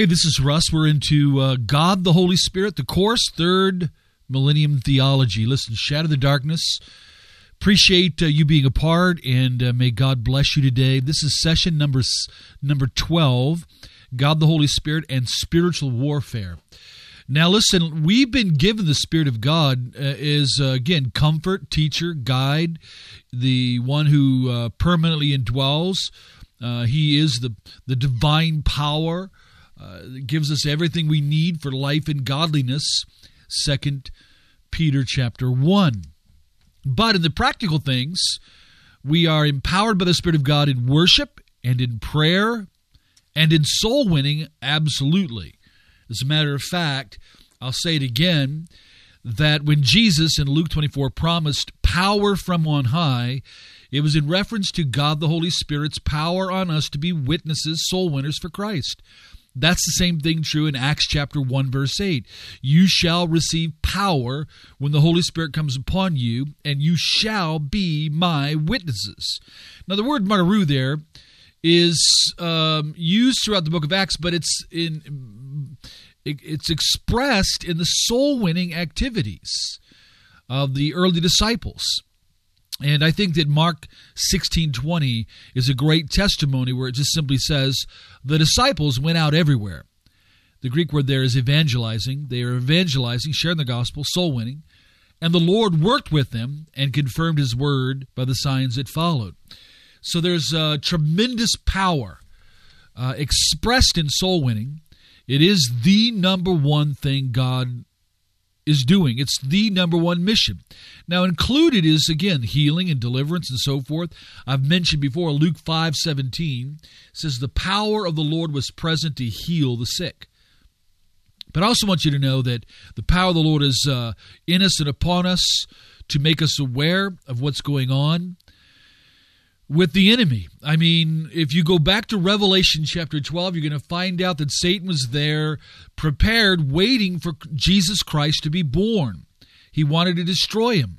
Hey, this is Russ. We're into uh, God the Holy Spirit, the course, third millennium theology. Listen, Shatter the Darkness. Appreciate uh, you being a part, and uh, may God bless you today. This is session number number twelve. God the Holy Spirit and spiritual warfare. Now, listen, we've been given the Spirit of God uh, is, uh, again, comfort, teacher, guide, the one who uh, permanently indwells. Uh, he is the, the divine power uh, gives us everything we need for life and godliness. Second Peter chapter 1. But in the practical things, we are empowered by the Spirit of God in worship and in prayer and in soul winning, absolutely. As a matter of fact, I'll say it again that when Jesus in Luke 24 promised power from on high, it was in reference to God the Holy Spirit's power on us to be witnesses, soul winners for Christ. That's the same thing true in Acts chapter 1 verse 8. You shall receive power when the Holy Spirit comes upon you and you shall be my witnesses. Now the word martyru there is um, used throughout the book of Acts, but it's in it's expressed in the soul winning activities of the early disciples. And I think that Mark 16:20 is a great testimony where it just simply says the disciples went out everywhere. The Greek word there is evangelizing. They are evangelizing, sharing the gospel, soul winning. And the Lord worked with them and confirmed his word by the signs that followed. So there's a tremendous power uh, expressed in soul winning. It is the number one thing God is doing. It's the number one mission. Now, included is again healing and deliverance and so forth. I've mentioned before Luke 5 17 says, The power of the Lord was present to heal the sick. But I also want you to know that the power of the Lord is uh, in us and upon us to make us aware of what's going on with the enemy. I mean, if you go back to Revelation chapter 12, you're going to find out that Satan was there prepared, waiting for Jesus Christ to be born. He wanted to destroy him.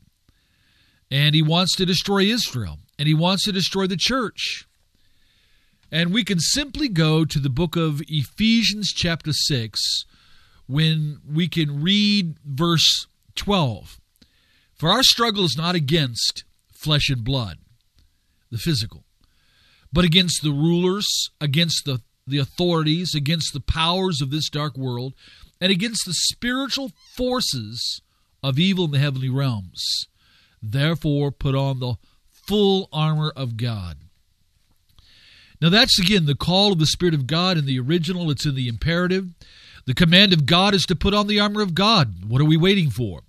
And he wants to destroy Israel. And he wants to destroy the church. And we can simply go to the book of Ephesians chapter 6 when we can read verse 12. For our struggle is not against flesh and blood the physical, but against the rulers, against the, the authorities, against the powers of this dark world, and against the spiritual forces of evil in the heavenly realms. Therefore, put on the full armor of God. Now, that's again the call of the Spirit of God in the original, it's in the imperative. The command of God is to put on the armor of God. What are we waiting for?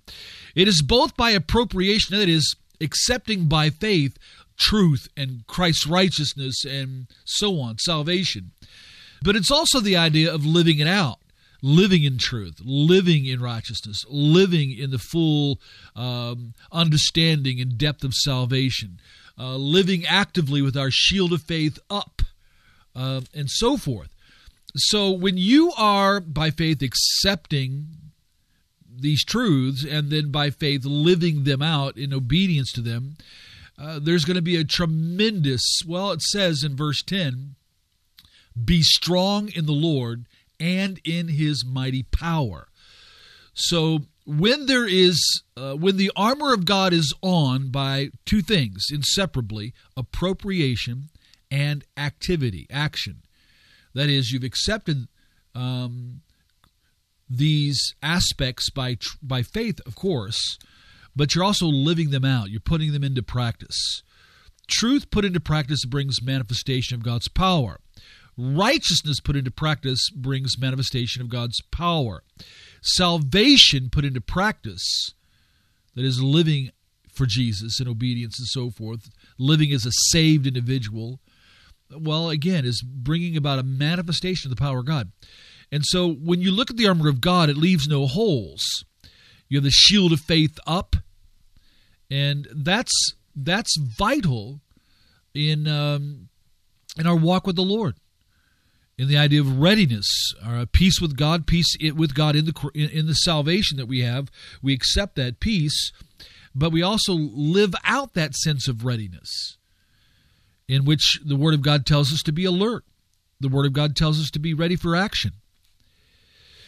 It is both by appropriation, that is, accepting by faith truth and Christ's righteousness and so on, salvation. But it's also the idea of living it out, living in truth, living in righteousness, living in the full um, understanding and depth of salvation, uh, living actively with our shield of faith up, uh, and so forth. So when you are by faith accepting these truths and then by faith living them out in obedience to them, uh, there's going to be a tremendous, well, it says in verse 10, be strong in the Lord and in his mighty power. So when there is, uh, when the armor of God is on by two things inseparably appropriation and activity, action. That is, you've accepted um, these aspects by by faith, of course, but you're also living them out. You're putting them into practice. Truth put into practice brings manifestation of God's power. Righteousness put into practice brings manifestation of God's power. Salvation put into practice, that is, living for Jesus in obedience and so forth, living as a saved individual, well, again, is bringing about a manifestation of the power of God. And so when you look at the armor of God, it leaves no holes. You have the shield of faith up, and that's that's vital in um, in our walk with the Lord. In the idea of readiness, our peace with God, peace with God in the in the salvation that we have, we accept that peace, but we also live out that sense of readiness, in which the Word of God tells us to be alert. The Word of God tells us to be ready for action.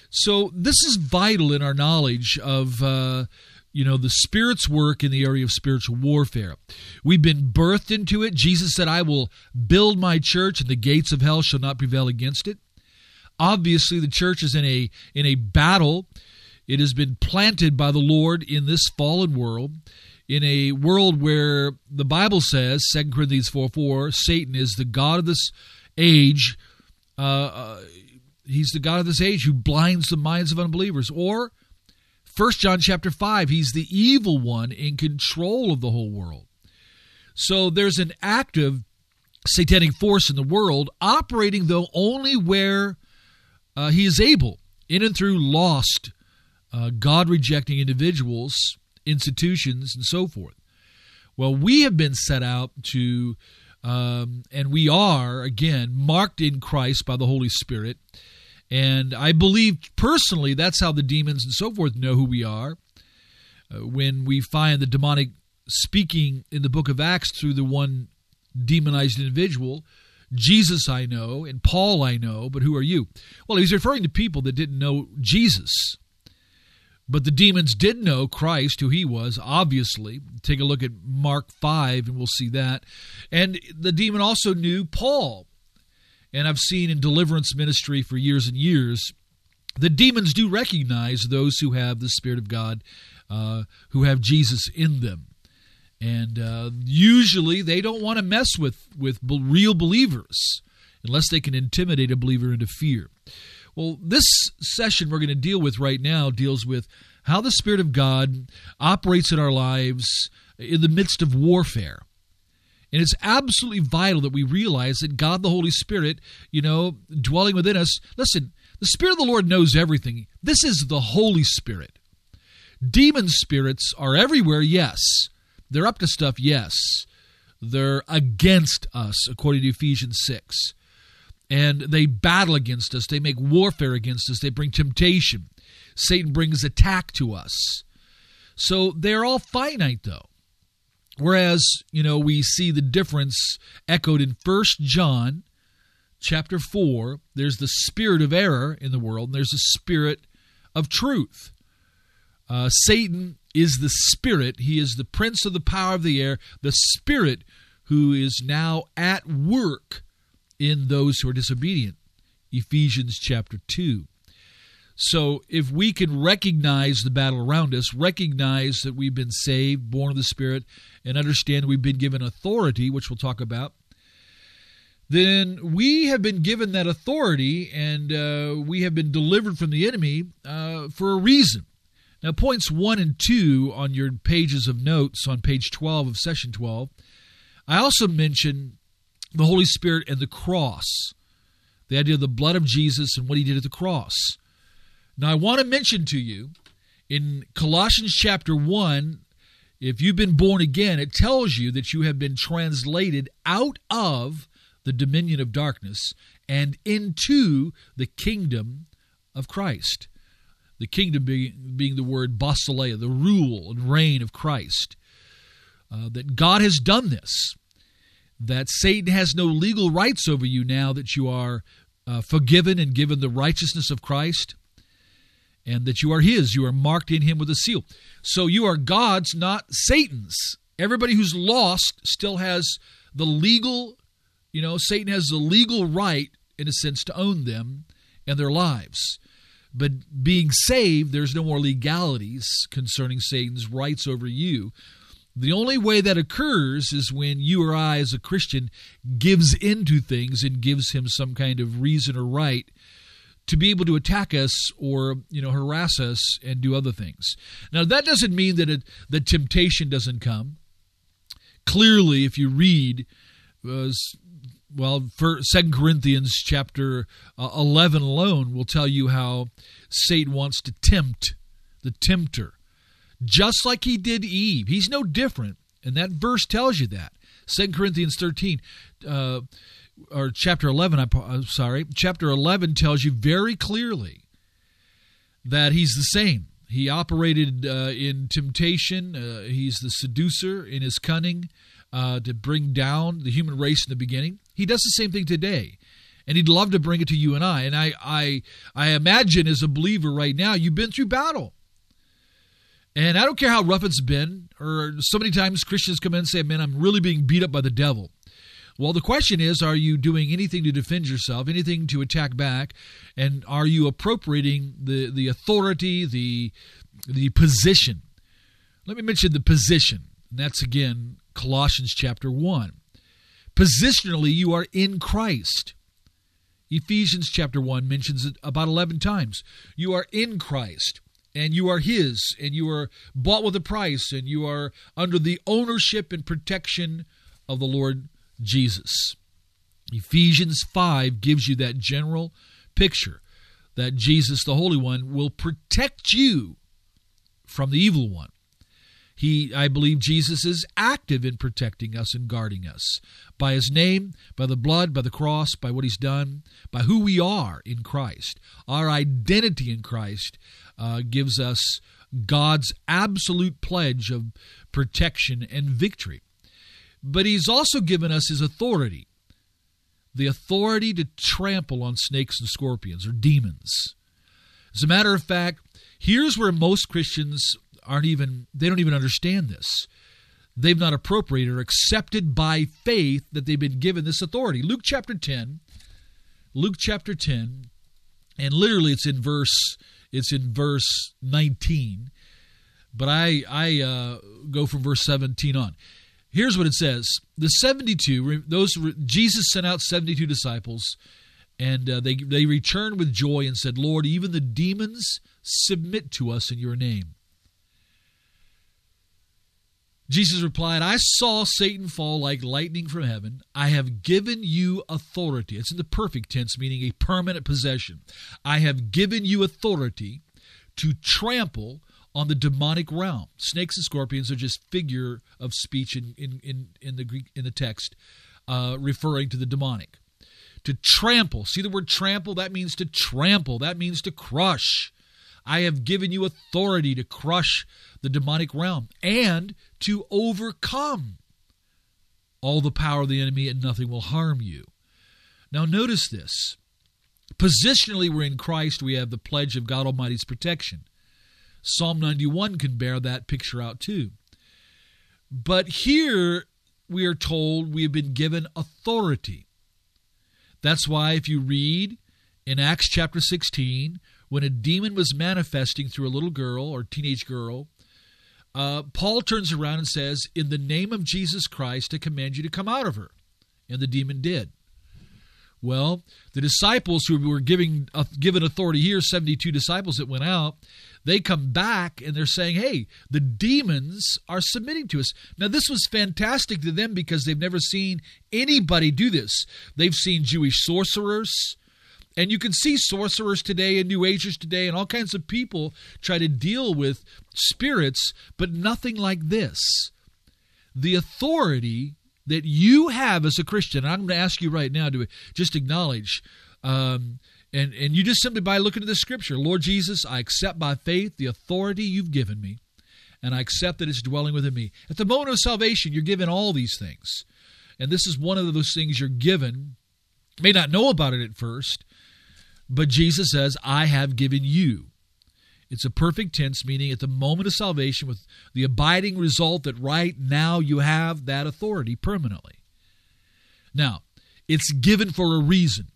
So this is vital in our knowledge of uh, you know the spirit's work in the area of spiritual warfare. We've been birthed into it. Jesus said, "I will build my church, and the gates of hell shall not prevail against it." Obviously, the church is in a in a battle. It has been planted by the Lord in this fallen world, in a world where the Bible says, 2 Corinthians 4 4, Satan is the God of this age. Uh, uh, he's the God of this age who blinds the minds of unbelievers. Or 1 John chapter 5, he's the evil one in control of the whole world. So there's an active satanic force in the world operating, though, only where uh, he is able, in and through lost, uh, God rejecting individuals, institutions, and so forth. Well, we have been set out to, um, and we are, again, marked in Christ by the Holy Spirit and I believe personally that's how the demons and so forth know who we are. Uh, when we find the demonic speaking in the book of Acts through the one demonized individual, Jesus I know and Paul I know, but who are you? Well, he's referring to people that didn't know Jesus. But the demons did know Christ, who he was, obviously. Take a look at Mark 5, and we'll see that. And the demon also knew Paul and I've seen in deliverance ministry for years and years, the demons do recognize those who have the Spirit of God, uh, who have Jesus in them. And uh, usually they don't want to mess with, with real believers unless they can intimidate a believer into fear. Well, this session we're going to deal with right now deals with how the Spirit of God operates in our lives in the midst of warfare. And it's absolutely vital that we realize that God the Holy Spirit, you know, dwelling within us, listen, the Spirit of the Lord knows everything. This is the Holy Spirit. Demon spirits are everywhere, yes. They're up to stuff, yes. They're against us, according to Ephesians 6. And they battle against us. They make warfare against us. They bring temptation. Satan brings attack to us. So they're all finite, though. Whereas, you know, we see the difference echoed in First John chapter 4. There's the spirit of error in the world, and there's the spirit of truth. Uh, Satan is the spirit, he is the prince of the power of the air, the spirit who is now at work in those who are disobedient. Ephesians chapter 2. So if we can recognize the battle around us, recognize that we've been saved, born of the Spirit, and understand we've been given authority, which we'll talk about, then we have been given that authority and uh, we have been delivered from the enemy uh, for a reason. Now, points one and two on your pages of notes on page 12 of session 12, I also mention the Holy Spirit and the cross, the idea of the blood of Jesus and what he did at the cross. Now, I want to mention to you in Colossians chapter 1, if you've been born again, it tells you that you have been translated out of the dominion of darkness and into the kingdom of Christ. The kingdom being, being the word basileia, the rule and reign of Christ. Uh, that God has done this. That Satan has no legal rights over you now that you are uh, forgiven and given the righteousness of Christ and that you are his. You are marked in him with a seal. So you are God's, not Satan's. Everybody who's lost still has the legal, you know, Satan has the legal right, in a sense, to own them and their lives. But being saved, there's no more legalities concerning Satan's rights over you. The only way that occurs is when you or I, as a Christian, gives into things and gives him some kind of reason or right to be able to attack us or you know harass us and do other things. Now that doesn't mean that it, that temptation doesn't come. Clearly, if you read, uh, well, Second Corinthians chapter uh, eleven alone will tell you how Satan wants to tempt the tempter, just like he did Eve. He's no different, and that verse tells you that. Second Corinthians thirteen. Uh, or chapter 11, I'm sorry, chapter 11 tells you very clearly that he's the same. He operated uh, in temptation, uh, he's the seducer in his cunning uh, to bring down the human race in the beginning. He does the same thing today. and he'd love to bring it to you and I. And I, I, I imagine as a believer right now, you've been through battle. And I don't care how rough it's been, or so many times Christians come in and say, Man, I'm really being beat up by the devil. Well, the question is, are you doing anything to defend yourself, anything to attack back, and are you appropriating the, the authority, the the position? Let me mention the position. And that's again Colossians chapter 1. Positionally, you are in Christ. Ephesians chapter 1 mentions it about 11 times. You are in Christ and you are his and you are bought with a price and you are under the ownership and protection of the Lord Jesus. Ephesians 5 gives you that general picture that Jesus the Holy One will protect you from the evil one. He, I believe Jesus is active in protecting us and guarding us by his name, by the blood, by the cross, by what he's done, by who we are in Christ. Our identity in Christ uh, gives us God's absolute pledge of protection and victory. But he's also given us his authority the authority to trample on snakes and scorpions or demons. As a matter of fact, here's where most Christians aren't even they don't even understand this. They've not appropriated or accepted by faith that they've been given this authority. Luke chapter 10, Luke chapter 10, and literally it's in verse it's in verse 19, but I I uh, go from verse 17 on. Here's what it says: the 72 those Jesus sent out 72 disciples, and uh, they they returned with joy and said, "Lord, even the demons submit to us in your name." Jesus replied, I saw Satan fall like lightning from heaven. I have given you authority. It's in the perfect tense, meaning a permanent possession. I have given you authority to trample on the demonic realm. Snakes and scorpions are just figure of speech in, in, in, in the Greek in the text, uh, referring to the demonic. To trample. See the word trample? That means to trample. That means to crush. I have given you authority to crush the demonic realm and to overcome all the power of the enemy, and nothing will harm you. Now, notice this. Positionally, we're in Christ. We have the pledge of God Almighty's protection. Psalm 91 can bear that picture out too. But here we are told we have been given authority. That's why, if you read in Acts chapter 16, when a demon was manifesting through a little girl or teenage girl, uh, Paul turns around and says, In the name of Jesus Christ, I command you to come out of her. And the demon did. Well, the disciples who were giving uh, given authority here, 72 disciples that went out, they come back and they're saying, hey, the demons are submitting to us. Now, this was fantastic to them because they've never seen anybody do this. They've seen Jewish sorcerers, and you can see sorcerers today and New Agers today and all kinds of people try to deal with spirits, but nothing like this. The authority that you have as a Christian, I'm going to ask you right now to just acknowledge, um, and, and you just simply by looking at the scripture, Lord Jesus, I accept by faith the authority you've given me, and I accept that it's dwelling within me. At the moment of salvation, you're given all these things. And this is one of those things you're given. may not know about it at first, but Jesus says, I have given you. It's a perfect tense, meaning at the moment of salvation, with the abiding result that right now you have that authority permanently. Now, it's given for a reason.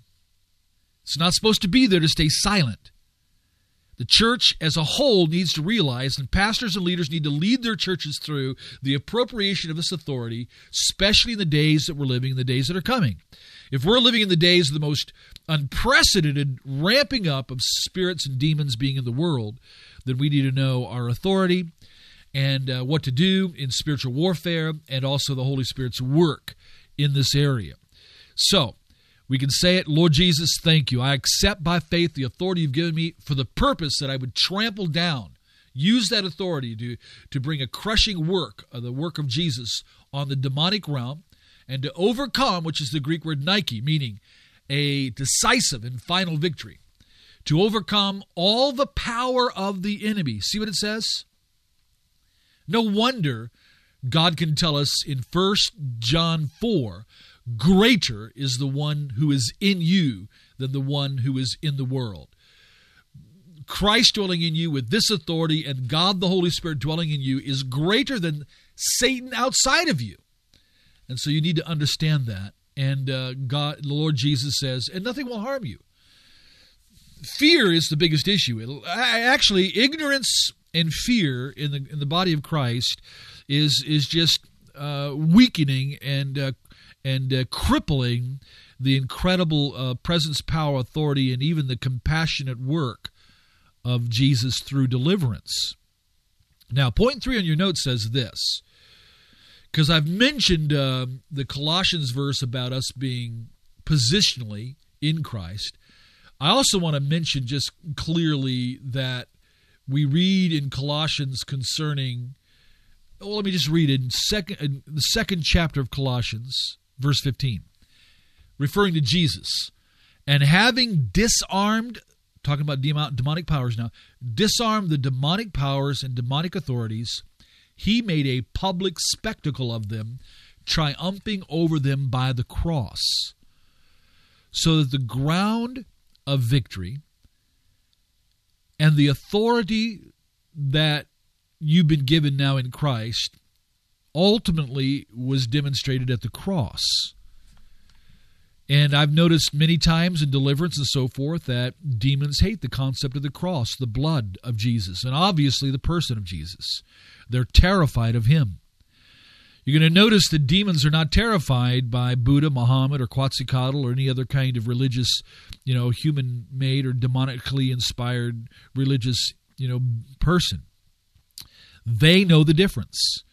It's not supposed to be there to stay silent. The church as a whole needs to realize, and pastors and leaders need to lead their churches through the appropriation of this authority, especially in the days that we're living, in the days that are coming. If we're living in the days of the most unprecedented ramping up of spirits and demons being in the world, then we need to know our authority and uh, what to do in spiritual warfare and also the Holy Spirit's work in this area. So, we can say it, Lord Jesus, thank you. I accept by faith the authority you've given me for the purpose that I would trample down, use that authority to, to bring a crushing work of the work of Jesus on the demonic realm and to overcome, which is the Greek word Nike, meaning a decisive and final victory. To overcome all the power of the enemy. See what it says? No wonder God can tell us in 1 John 4 greater is the one who is in you than the one who is in the world. Christ dwelling in you with this authority and God the Holy Spirit dwelling in you is greater than Satan outside of you. And so you need to understand that. And uh, God, the Lord Jesus says, and nothing will harm you. Fear is the biggest issue. actually, ignorance and fear in the in the body of Christ is is just uh, weakening and uh, and uh, crippling the incredible uh, presence, power, authority, and even the compassionate work of Jesus through deliverance. Now, point three on your note says this because I've mentioned uh, the Colossians verse about us being positionally in Christ. I also want to mention just clearly that we read in Colossians concerning. Well, let me just read in second, in the second chapter of Colossians, verse 15, referring to Jesus. And having disarmed, talking about demonic powers now, disarmed the demonic powers and demonic authorities, he made a public spectacle of them, triumphing over them by the cross. So that the ground of victory and the authority that you've been given now in Christ ultimately was demonstrated at the cross. And I've noticed many times in deliverance and so forth that demons hate the concept of the cross, the blood of Jesus, and obviously the person of Jesus. They're terrified of him. You're going to notice that demons are not terrified by Buddha, Muhammad, or Quetzalcoatl, or any other kind of religious, you know, human made or demonically inspired religious, you know, person. They know the difference.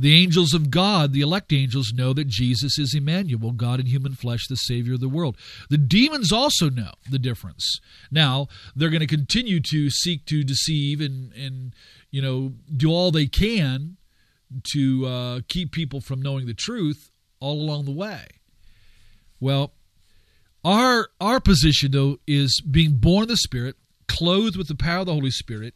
The angels of God, the elect angels, know that Jesus is Emmanuel, God in human flesh, the Savior of the world. The demons also know the difference. Now, they're going to continue to seek to deceive and, and you know, do all they can to uh, keep people from knowing the truth all along the way. Well, our our position though is being born of the Spirit, clothed with the power of the Holy Spirit,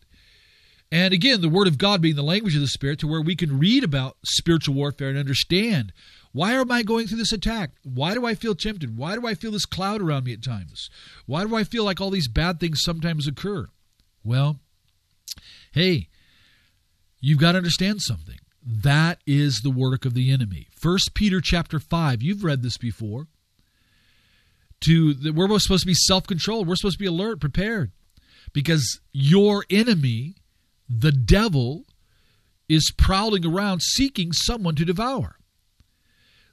and again, the Word of God being the language of the Spirit, to where we can read about spiritual warfare and understand why am I going through this attack? Why do I feel tempted? Why do I feel this cloud around me at times? Why do I feel like all these bad things sometimes occur? Well, hey, you've got to understand something. That is the work of the enemy. First Peter chapter 5, you've read this before. To the, we're supposed to be self-controlled. We're supposed to be alert, prepared. Because your enemy, the devil, is prowling around seeking someone to devour.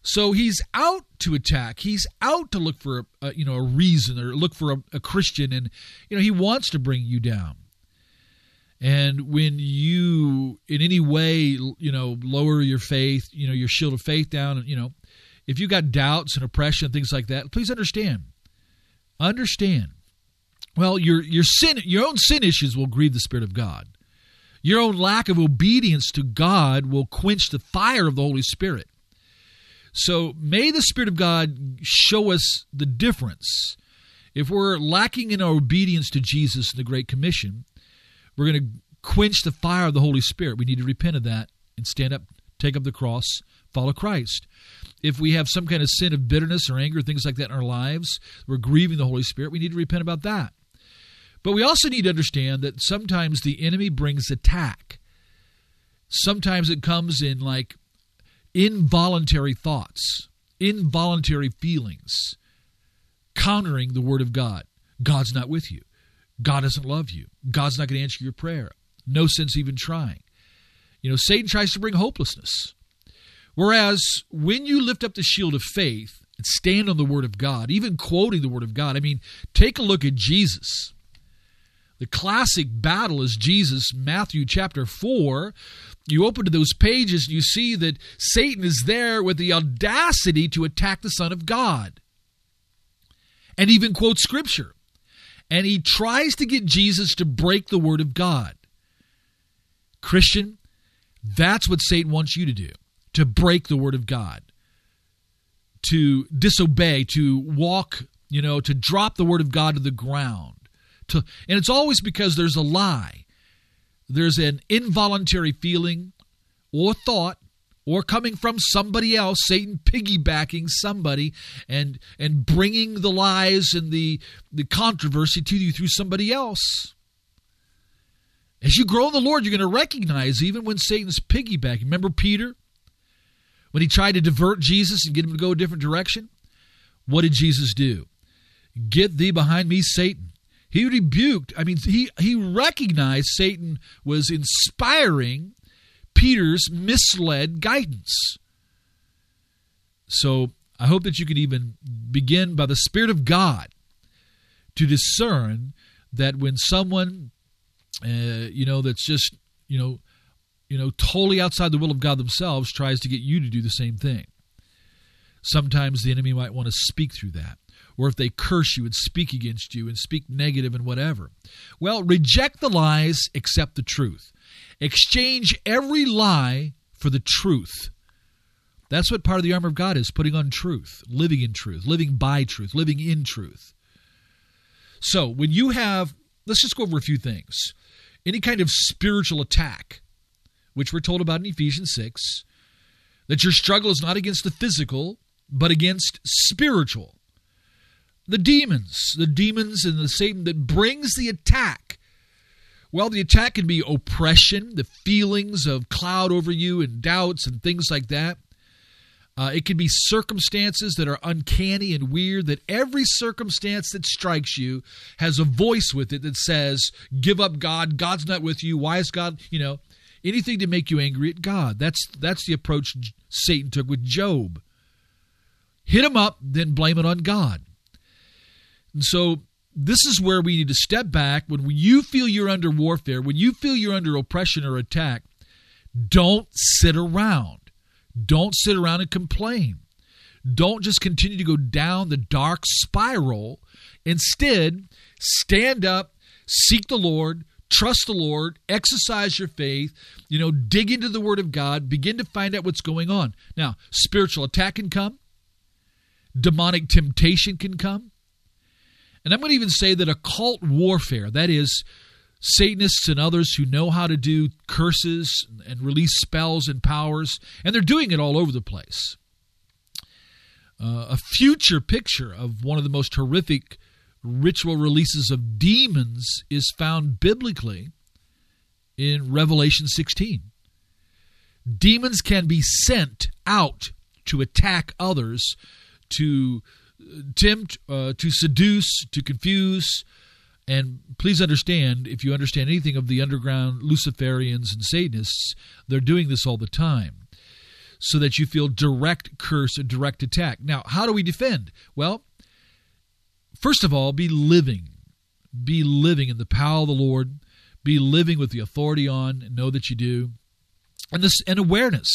So he's out to attack. He's out to look for a, a you know a reason or look for a, a Christian, and you know he wants to bring you down. And when you, in any way, you know, lower your faith, you know, your shield of faith down, and you know, if you got doubts and oppression and things like that, please understand. Understand. Well, your your sin, your own sin issues will grieve the Spirit of God. Your own lack of obedience to God will quench the fire of the Holy Spirit. So may the Spirit of God show us the difference. If we're lacking in our obedience to Jesus in the Great Commission, we're going to quench the fire of the Holy Spirit. We need to repent of that and stand up, take up the cross, follow Christ. If we have some kind of sin of bitterness or anger, things like that in our lives, we're grieving the Holy Spirit, we need to repent about that. But we also need to understand that sometimes the enemy brings attack. Sometimes it comes in like involuntary thoughts, involuntary feelings, countering the Word of God. God's not with you. God doesn't love you. God's not going to answer your prayer. No sense even trying. You know, Satan tries to bring hopelessness. Whereas when you lift up the shield of faith and stand on the Word of God, even quoting the Word of God, I mean, take a look at Jesus. The classic battle is Jesus, Matthew chapter 4. You open to those pages and you see that Satan is there with the audacity to attack the Son of God and even quote Scripture and he tries to get Jesus to break the word of God. Christian, that's what Satan wants you to do to break the word of God, to disobey, to walk, you know, to drop the word of God to the ground. To, and it's always because there's a lie. There's an involuntary feeling or thought or coming from somebody else, Satan piggybacking somebody and and bringing the lies and the the controversy to you through somebody else. As you grow in the Lord, you're going to recognize even when Satan's piggybacking. Remember Peter? When he tried to divert Jesus and get him to go a different direction? What did Jesus do? Get thee behind me, Satan. He rebuked, I mean, he, he recognized Satan was inspiring Peter's misled guidance. So I hope that you can even begin by the Spirit of God to discern that when someone, uh, you know, that's just, you know, you know, totally outside the will of God themselves tries to get you to do the same thing. Sometimes the enemy might want to speak through that. Or if they curse you and speak against you and speak negative and whatever. Well, reject the lies, accept the truth. Exchange every lie for the truth. That's what part of the armor of God is putting on truth, living in truth, living by truth, living in truth. So when you have, let's just go over a few things. Any kind of spiritual attack, which we're told about in Ephesians 6, that your struggle is not against the physical, but against spiritual. The demons, the demons and the Satan that brings the attack. Well, the attack can be oppression, the feelings of cloud over you and doubts and things like that. Uh, it can be circumstances that are uncanny and weird, that every circumstance that strikes you has a voice with it that says, Give up God. God's not with you. Why is God, you know? anything to make you angry at God. That's that's the approach Satan took with Job. Hit him up, then blame it on God. And so this is where we need to step back when you feel you're under warfare, when you feel you're under oppression or attack, don't sit around. Don't sit around and complain. Don't just continue to go down the dark spiral. Instead, stand up, seek the Lord, trust the Lord, exercise your faith, you know, dig into the Word of God, begin to find out what's going on. Now, spiritual attack can come, demonic temptation can come. And I'm going to even say that occult warfare, that is, Satanists and others who know how to do curses and release spells and powers, and they're doing it all over the place. Uh, a future picture of one of the most horrific ritual releases of demons is found biblically in Revelation 16. Demons can be sent out to attack others, to tempt, uh, to seduce, to confuse. And please understand, if you understand anything of the underground Luciferians and Satanists, they're doing this all the time so that you feel direct curse and direct attack. Now, how do we defend? Well, First of all, be living. Be living in the power of the Lord. Be living with the authority on, know that you do. And this and awareness.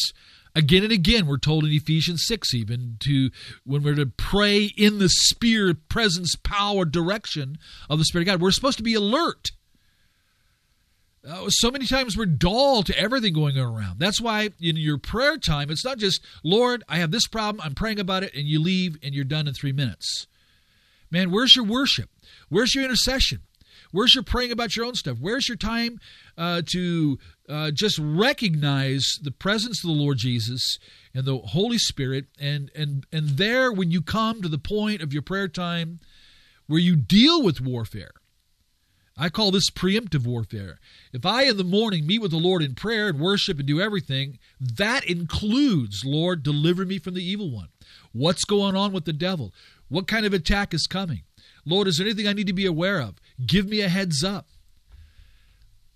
Again and again, we're told in Ephesians 6 even to when we're to pray in the spirit, presence, power, direction of the Spirit of God. We're supposed to be alert. Uh, so many times we're dull to everything going around. That's why in your prayer time, it's not just, Lord, I have this problem, I'm praying about it, and you leave and you're done in three minutes. Man, where's your worship? Where's your intercession? Where's your praying about your own stuff? Where's your time uh, to uh, just recognize the presence of the Lord Jesus and the Holy Spirit? And, and, and there, when you come to the point of your prayer time where you deal with warfare, I call this preemptive warfare. If I in the morning meet with the Lord in prayer and worship and do everything, that includes, Lord, deliver me from the evil one. What's going on with the devil? What kind of attack is coming? Lord, is there anything I need to be aware of? Give me a heads up.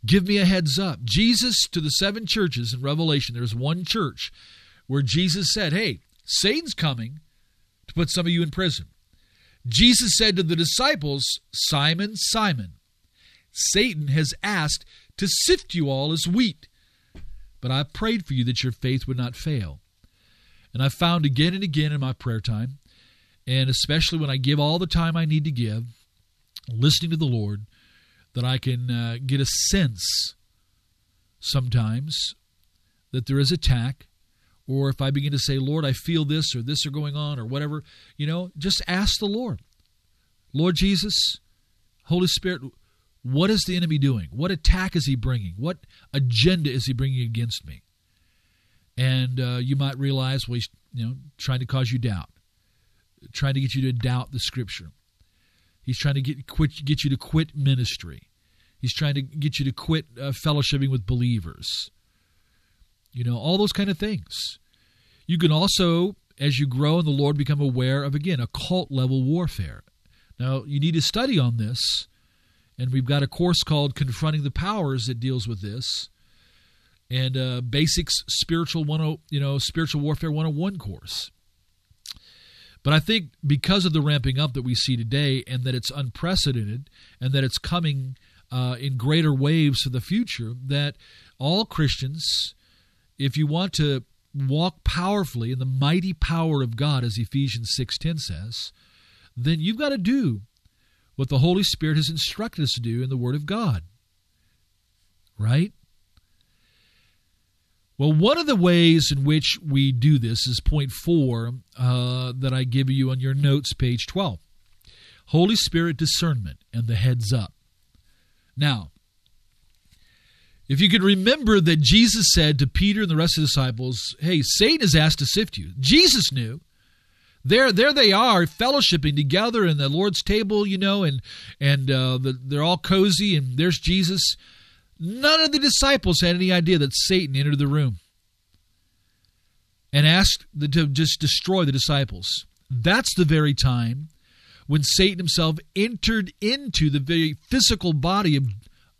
Give me a heads up. Jesus to the seven churches in Revelation, there's one church where Jesus said, Hey, Satan's coming to put some of you in prison. Jesus said to the disciples, Simon, Simon, Satan has asked to sift you all as wheat, but I prayed for you that your faith would not fail. And I found again and again in my prayer time and especially when I give all the time I need to give, listening to the Lord, that I can uh, get a sense sometimes that there is attack, or if I begin to say, Lord, I feel this or this are going on or whatever, you know, just ask the Lord. Lord Jesus, Holy Spirit, what is the enemy doing? What attack is he bringing? What agenda is he bringing against me? And uh, you might realize, well, he's you know trying to cause you doubt, trying to get you to doubt the Scripture. He's trying to get quit, get you to quit ministry. He's trying to get you to quit uh, fellowshipping with believers. You know, all those kind of things. You can also, as you grow in the Lord, become aware of, again, occult level warfare. Now, you need to study on this, and we've got a course called Confronting the Powers that deals with this, and uh, Basics Spiritual one, you know, Spiritual Warfare 101 course. But I think because of the ramping up that we see today, and that it's unprecedented, and that it's coming uh, in greater waves for the future, that all Christians, if you want to walk powerfully in the mighty power of God, as Ephesians six ten says, then you've got to do what the Holy Spirit has instructed us to do in the Word of God. Right? Well, one of the ways in which we do this is point four uh, that I give you on your notes, page 12. Holy Spirit discernment and the heads up. Now, if you could remember that Jesus said to Peter and the rest of the disciples, Hey, Satan has asked to sift you. Jesus knew. There, there they are, fellowshipping together in the Lord's table, you know, and and uh, the, they're all cozy, and there's Jesus. None of the disciples had any idea that Satan entered the room and asked to just destroy the disciples. That's the very time when Satan himself entered into the very physical body of,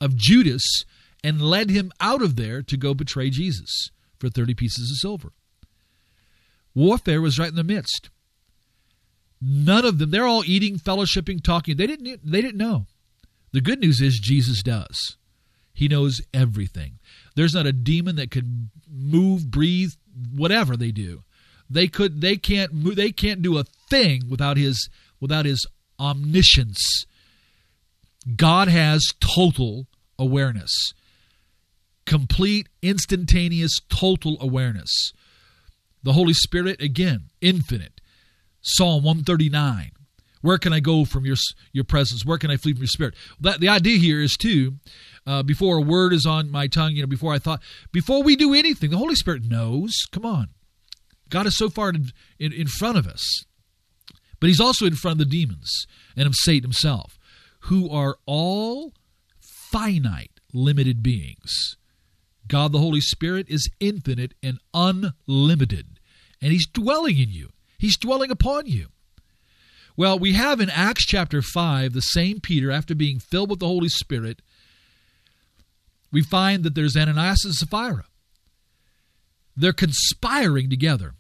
of Judas and led him out of there to go betray Jesus for 30 pieces of silver. Warfare was right in the midst. None of them, they're all eating, fellowshipping, talking. They didn't they didn't know. The good news is Jesus does. He knows everything. There's not a demon that could move, breathe, whatever they do. They could they can't move, they can't do a thing without his without his omniscience. God has total awareness. Complete, instantaneous, total awareness. The Holy Spirit, again, infinite. Psalm 139. Where can I go from your your presence? Where can I flee from your spirit? That, the idea here is too, uh, before a word is on my tongue, you know, before I thought, before we do anything, the Holy Spirit knows. Come on, God is so far in, in, in front of us, but He's also in front of the demons and of Satan himself, who are all finite, limited beings. God the Holy Spirit is infinite and unlimited, and He's dwelling in you. He's dwelling upon you. Well, we have in Acts chapter 5 the same Peter, after being filled with the Holy Spirit, we find that there's Ananias and Sapphira. They're conspiring together.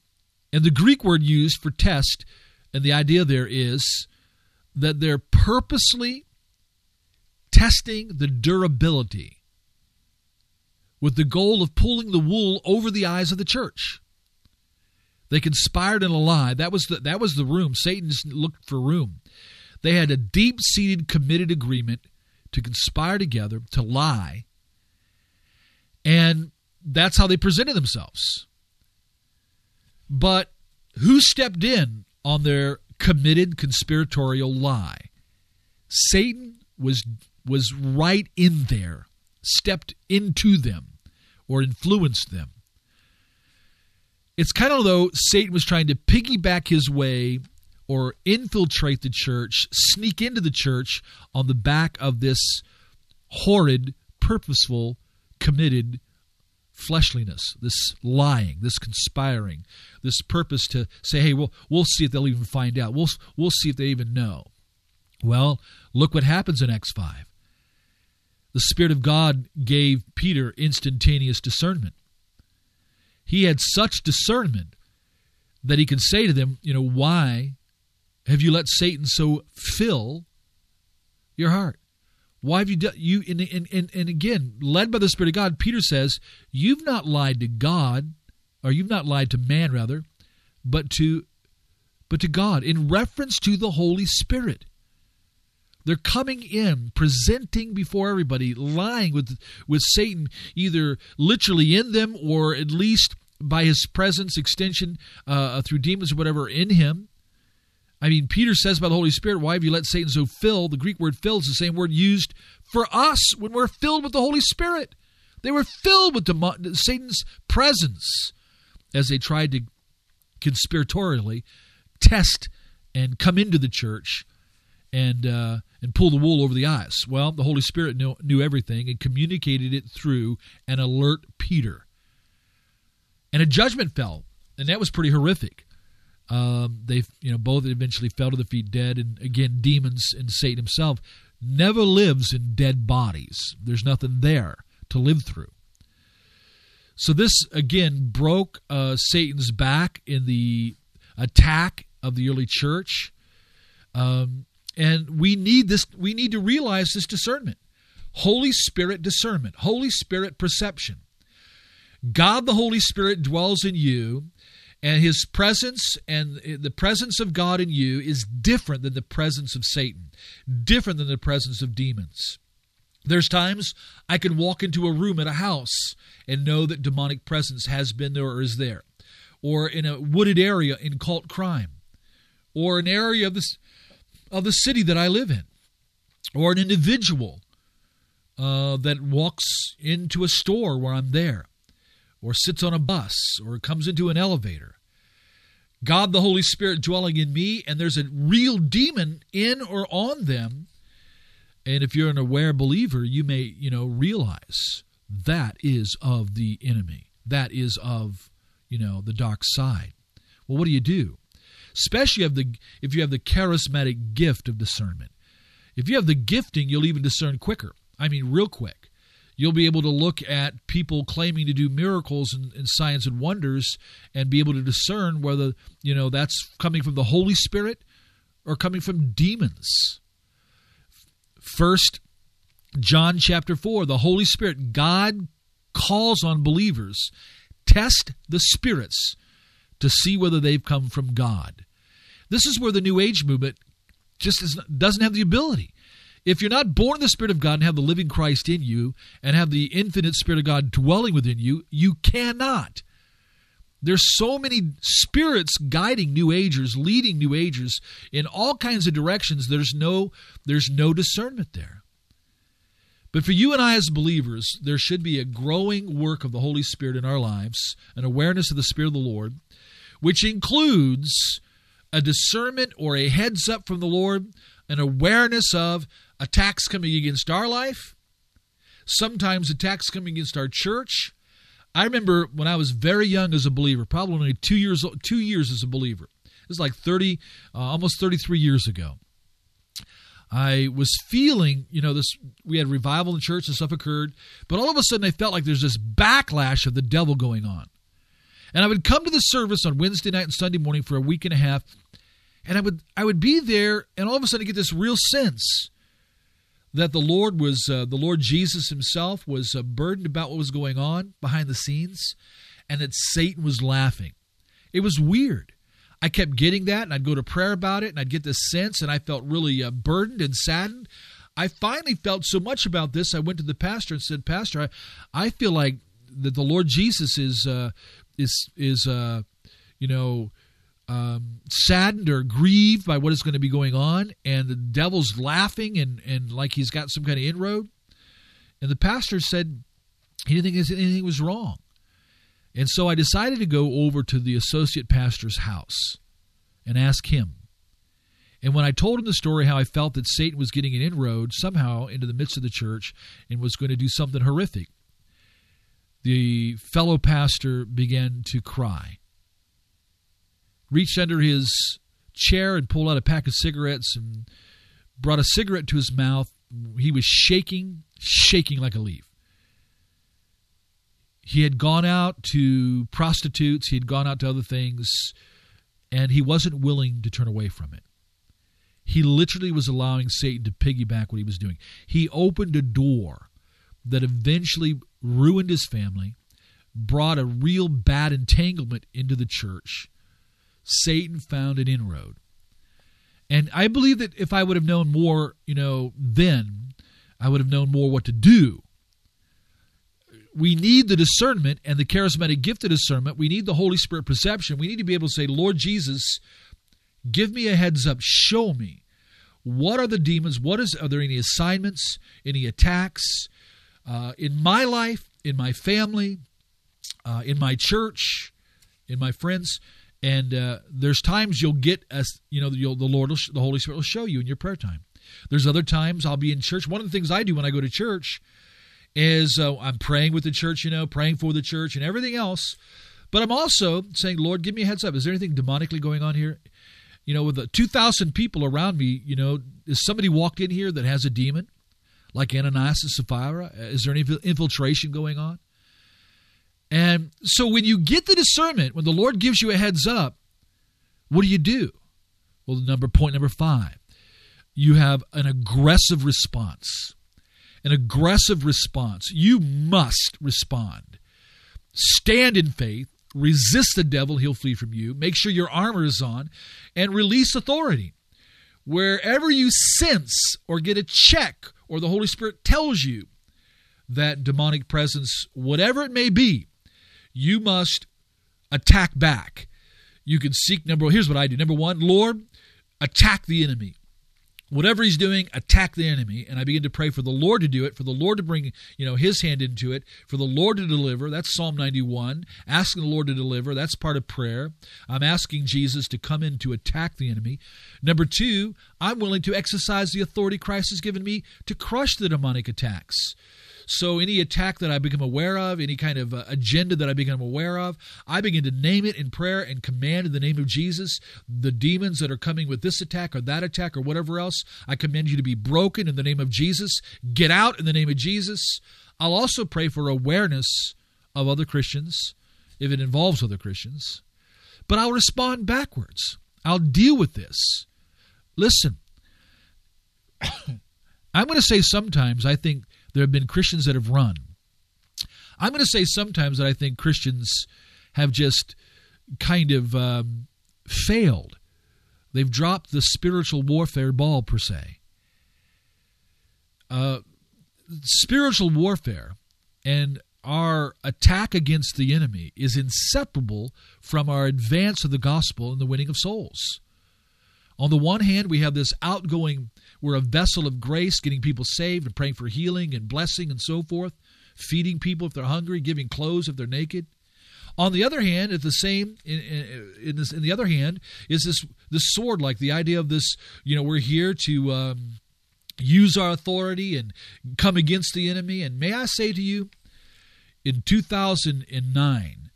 And the Greek word used for test, and the idea there is that they're purposely testing the durability with the goal of pulling the wool over the eyes of the church. They conspired in a lie. That was the, that was the room. Satan just looked for room. They had a deep seated, committed agreement to conspire together to lie. And that's how they presented themselves. But who stepped in on their committed conspiratorial lie? Satan was was right in there, stepped into them or influenced them. It's kind of though Satan was trying to piggyback his way or infiltrate the church, sneak into the church on the back of this horrid, purposeful, committed fleshliness, this lying, this conspiring, this purpose to say, hey, we'll, we'll see if they'll even find out. We'll, we'll see if they even know. Well, look what happens in Acts 5. The Spirit of God gave Peter instantaneous discernment he had such discernment that he could say to them, you know, why have you let Satan so fill your heart? Why have you done you and, and, and, again, led by the Spirit of God, Peter says, You've not lied to God, or you've not lied to man rather, but to but to God, in reference to the Holy Spirit. They're coming in, presenting before everybody, lying with with Satan either literally in them or at least by his presence, extension uh, through demons or whatever in him. I mean, Peter says by the Holy Spirit, Why have you let Satan so fill? The Greek word fill is the same word used for us when we're filled with the Holy Spirit. They were filled with Satan's presence. as they tried to conspiratorially test and come into the church and uh, and pull the wool over the eyes. Well, the Holy Spirit knew, knew everything and communicated it through an alert Peter. And a judgment fell, and that was pretty horrific. Um, they, you know, both eventually fell to the feet dead, and again, demons and Satan himself never lives in dead bodies. There's nothing there to live through. So this again broke uh, Satan's back in the attack of the early church. Um, and we need this we need to realize this discernment. Holy Spirit discernment, Holy Spirit perception. God the Holy Spirit dwells in you and his presence and the presence of God in you is different than the presence of Satan, different than the presence of demons. There's times I can walk into a room at a house and know that demonic presence has been there or is there, or in a wooded area in cult crime, or an area of this of the city that I live in, or an individual uh, that walks into a store where I'm there, or sits on a bus, or comes into an elevator. God the Holy Spirit dwelling in me, and there's a real demon in or on them. And if you're an aware believer, you may, you know, realize that is of the enemy. That is of, you know, the dark side. Well, what do you do? especially if, the, if you have the charismatic gift of discernment. If you have the gifting, you'll even discern quicker. I mean, real quick. You'll be able to look at people claiming to do miracles and, and signs and wonders and be able to discern whether, you know, that's coming from the Holy Spirit or coming from demons. First John chapter 4, the Holy Spirit, God calls on believers, test the spirits to see whether they've come from God. This is where the New Age movement just is, doesn't have the ability. If you're not born of the Spirit of God and have the living Christ in you and have the infinite Spirit of God dwelling within you, you cannot. There's so many spirits guiding New Agers, leading New Agers in all kinds of directions. There's no, there's no discernment there. But for you and I as believers, there should be a growing work of the Holy Spirit in our lives, an awareness of the Spirit of the Lord, which includes a discernment or a heads up from the Lord, an awareness of attacks coming against our life, sometimes attacks coming against our church. I remember when I was very young as a believer, probably two years two years as a believer. It was like thirty, uh, almost thirty three years ago. I was feeling, you know, this. We had revival in church and stuff occurred, but all of a sudden I felt like there's this backlash of the devil going on. And I would come to the service on Wednesday night and Sunday morning for a week and a half, and I would I would be there, and all of a sudden I get this real sense that the Lord was uh, the Lord Jesus Himself was uh, burdened about what was going on behind the scenes, and that Satan was laughing. It was weird. I kept getting that, and I'd go to prayer about it, and I'd get this sense, and I felt really uh, burdened and saddened. I finally felt so much about this. I went to the pastor and said, "Pastor, I, I feel like that the Lord Jesus is uh, is is uh, you know um, saddened or grieved by what is going to be going on, and the devil's laughing and and like he's got some kind of inroad. And the pastor said he didn't think anything was wrong, and so I decided to go over to the associate pastor's house and ask him. And when I told him the story, how I felt that Satan was getting an inroad somehow into the midst of the church and was going to do something horrific, the fellow pastor began to cry. Reached under his chair and pulled out a pack of cigarettes and brought a cigarette to his mouth. He was shaking, shaking like a leaf. He had gone out to prostitutes, he had gone out to other things, and he wasn't willing to turn away from it. He literally was allowing Satan to piggyback what he was doing. He opened a door that eventually ruined his family, brought a real bad entanglement into the church. Satan found an inroad. And I believe that if I would have known more, you know, then, I would have known more what to do. We need the discernment and the charismatic gift of discernment. We need the Holy Spirit perception. We need to be able to say, Lord Jesus, give me a heads up. Show me. What are the demons? What is are there any assignments, any attacks? uh, in my life, in my family, uh, in my church, in my friends, and uh, there's times you'll get as you know, the Lord, will, the Holy Spirit will show you in your prayer time. There's other times I'll be in church. One of the things I do when I go to church is uh, I'm praying with the church, you know, praying for the church and everything else. But I'm also saying, Lord, give me a heads up. Is there anything demonically going on here? You know, with the 2,000 people around me, you know, is somebody walked in here that has a demon, like Ananias and Sapphira? Is there any infiltration going on? And so when you get the discernment, when the Lord gives you a heads up, what do you do? Well, number point number five, you have an aggressive response. An aggressive response. You must respond. Stand in faith, resist the devil, he'll flee from you. Make sure your armor is on, and release authority. Wherever you sense or get a check or the Holy Spirit tells you that demonic presence, whatever it may be, you must attack back. You can seek number. One. Here's what I do. Number one, Lord, attack the enemy. Whatever he's doing, attack the enemy. And I begin to pray for the Lord to do it, for the Lord to bring, you know, his hand into it, for the Lord to deliver. That's Psalm 91. Asking the Lord to deliver. That's part of prayer. I'm asking Jesus to come in to attack the enemy. Number two, I'm willing to exercise the authority Christ has given me to crush the demonic attacks. So any attack that I become aware of, any kind of uh, agenda that I become aware of, I begin to name it in prayer and command in the name of Jesus the demons that are coming with this attack or that attack or whatever else. I command you to be broken in the name of Jesus. Get out in the name of Jesus. I'll also pray for awareness of other Christians if it involves other Christians. But I'll respond backwards. I'll deal with this. Listen, I'm going to say sometimes I think there have been Christians that have run. I'm going to say sometimes that I think Christians have just kind of um, failed. They've dropped the spiritual warfare ball, per se. Uh, spiritual warfare and our attack against the enemy is inseparable from our advance of the gospel and the winning of souls. On the one hand, we have this outgoing we're a vessel of grace, getting people saved and praying for healing and blessing and so forth, feeding people if they're hungry, giving clothes if they're naked. On the other hand, at the same in, in, in, this, in the other hand is this this sword, like the idea of this. You know, we're here to um, use our authority and come against the enemy. And may I say to you, in 2009,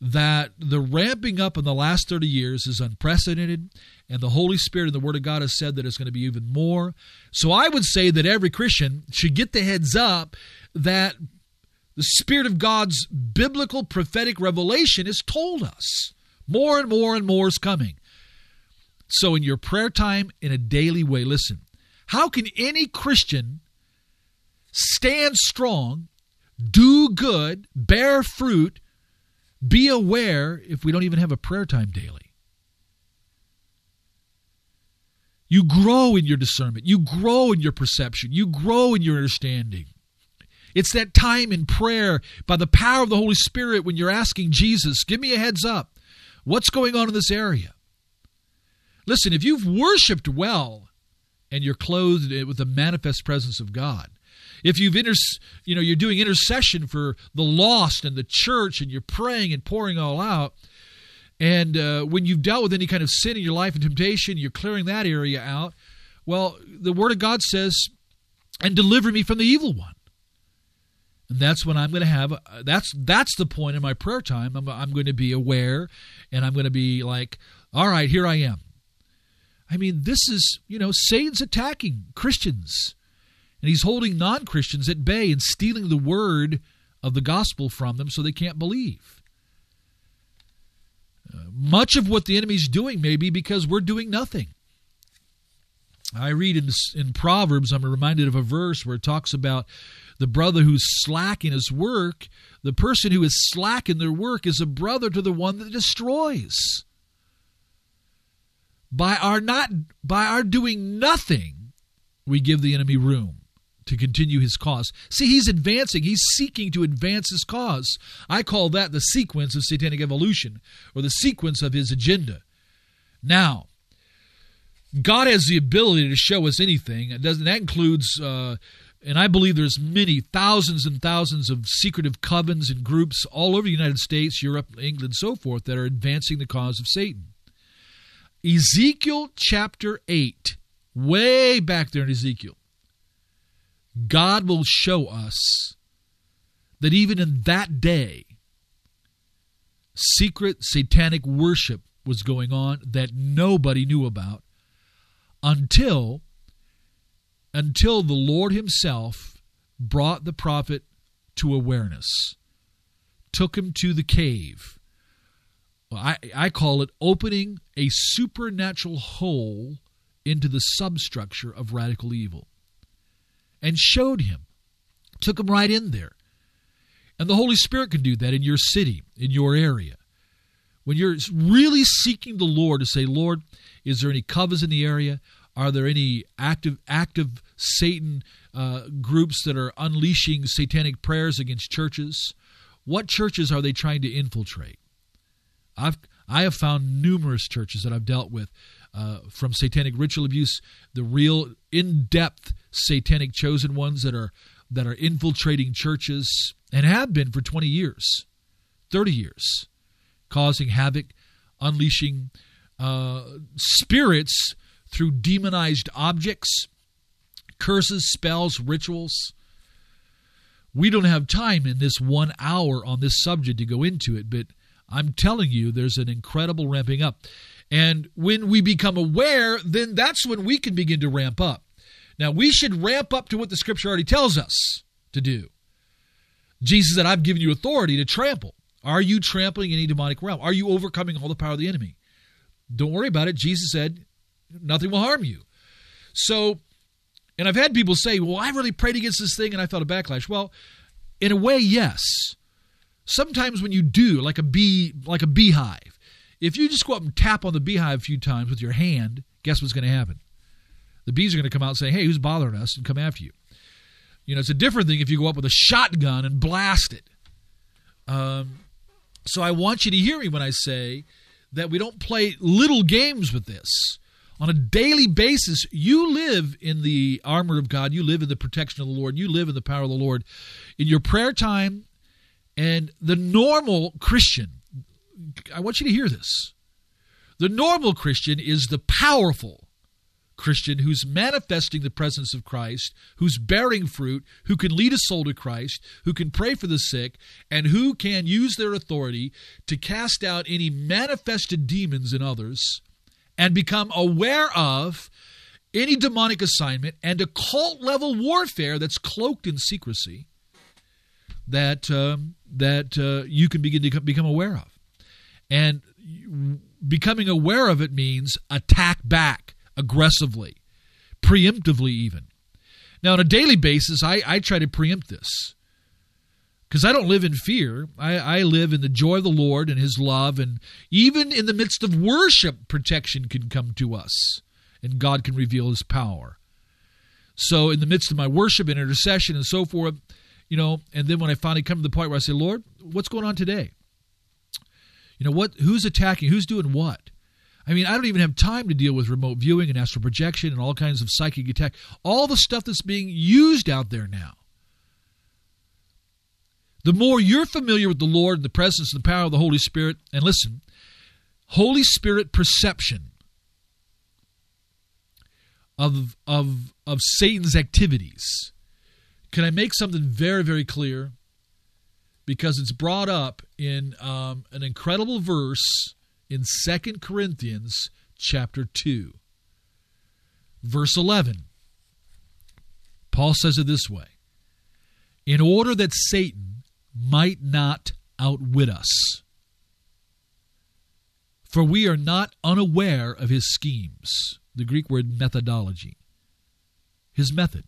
that the ramping up in the last 30 years is unprecedented, and the Holy Spirit and the Word of God has said that it's going to be even more. So I would say that every Christian should get the heads up that the Spirit of God's biblical prophetic revelation has told us more and more and more is coming. So, in your prayer time, in a daily way, listen, how can any Christian stand strong, do good, bear fruit, be aware if we don't even have a prayer time daily. You grow in your discernment. You grow in your perception. You grow in your understanding. It's that time in prayer by the power of the Holy Spirit when you're asking Jesus, give me a heads up. What's going on in this area? Listen, if you've worshiped well and you're clothed with the manifest presence of God, if you've inter, you know you're doing intercession for the lost and the church and you're praying and pouring all out and uh, when you've dealt with any kind of sin in your life and temptation you're clearing that area out. Well the word of god says and deliver me from the evil one. And that's when i'm going to have uh, that's that's the point in my prayer time. I'm, I'm going to be aware and i'm going to be like all right here i am. I mean this is you know satan's attacking christians. And he's holding non Christians at bay and stealing the word of the gospel from them so they can't believe. Much of what the enemy's doing may be because we're doing nothing. I read in, in Proverbs, I'm reminded of a verse where it talks about the brother who's slack in his work. The person who is slack in their work is a brother to the one that destroys. By our not by our doing nothing, we give the enemy room to continue his cause. See, he's advancing, he's seeking to advance his cause. I call that the sequence of satanic evolution or the sequence of his agenda. Now, God has the ability to show us anything. That includes uh, and I believe there's many thousands and thousands of secretive covens and groups all over the United States, Europe, England, so forth that are advancing the cause of Satan. Ezekiel chapter 8, way back there in Ezekiel, God will show us that even in that day, secret satanic worship was going on that nobody knew about until until the Lord himself brought the prophet to awareness, took him to the cave. I, I call it opening a supernatural hole into the substructure of radical evil and showed him, took him right in there. And the Holy Spirit can do that in your city, in your area. When you're really seeking the Lord to say, Lord, is there any covens in the area? Are there any active active Satan uh, groups that are unleashing satanic prayers against churches? What churches are they trying to infiltrate? I've I have found numerous churches that I've dealt with uh, from satanic ritual abuse, the real in-depth satanic chosen ones that are that are infiltrating churches and have been for 20 years, 30 years, causing havoc, unleashing uh, spirits through demonized objects, curses, spells, rituals. We don't have time in this one hour on this subject to go into it, but I'm telling you, there's an incredible ramping up. And when we become aware, then that's when we can begin to ramp up. Now, we should ramp up to what the scripture already tells us to do. Jesus said, I've given you authority to trample. Are you trampling any demonic realm? Are you overcoming all the power of the enemy? Don't worry about it. Jesus said, nothing will harm you. So, and I've had people say, well, I really prayed against this thing and I felt a backlash. Well, in a way, yes. Sometimes when you do, like a bee, like a beehive, if you just go up and tap on the beehive a few times with your hand, guess what's going to happen? The bees are going to come out and say, hey, who's bothering us and come after you. You know, it's a different thing if you go up with a shotgun and blast it. Um, so I want you to hear me when I say that we don't play little games with this on a daily basis, you live in the armor of God, you live in the protection of the Lord, you live in the power of the Lord. In your prayer time, and the normal Christian, I want you to hear this. The normal Christian is the powerful Christian who's manifesting the presence of Christ, who's bearing fruit, who can lead a soul to Christ, who can pray for the sick, and who can use their authority to cast out any manifested demons in others and become aware of any demonic assignment and occult level warfare that's cloaked in secrecy that um, that uh, you can begin to become aware of, and becoming aware of it means attack back aggressively, preemptively, even. Now, on a daily basis, I, I try to preempt this because I don't live in fear. I, I live in the joy of the Lord and His love. And even in the midst of worship, protection can come to us and God can reveal His power. So, in the midst of my worship and intercession and so forth, you know, and then when I finally come to the point where I say, Lord, what's going on today? You know, what? Who's attacking? Who's doing what? I mean, I don't even have time to deal with remote viewing and astral projection and all kinds of psychic attack, all the stuff that's being used out there now. The more you're familiar with the Lord and the presence and the power of the Holy Spirit, and listen, Holy Spirit perception of, of, of Satan's activities. Can I make something very, very clear? Because it's brought up in um, an incredible verse in Second Corinthians chapter 2, verse 11. Paul says it this way In order that Satan might not outwit us. For we are not unaware of his schemes. The Greek word methodology. His method.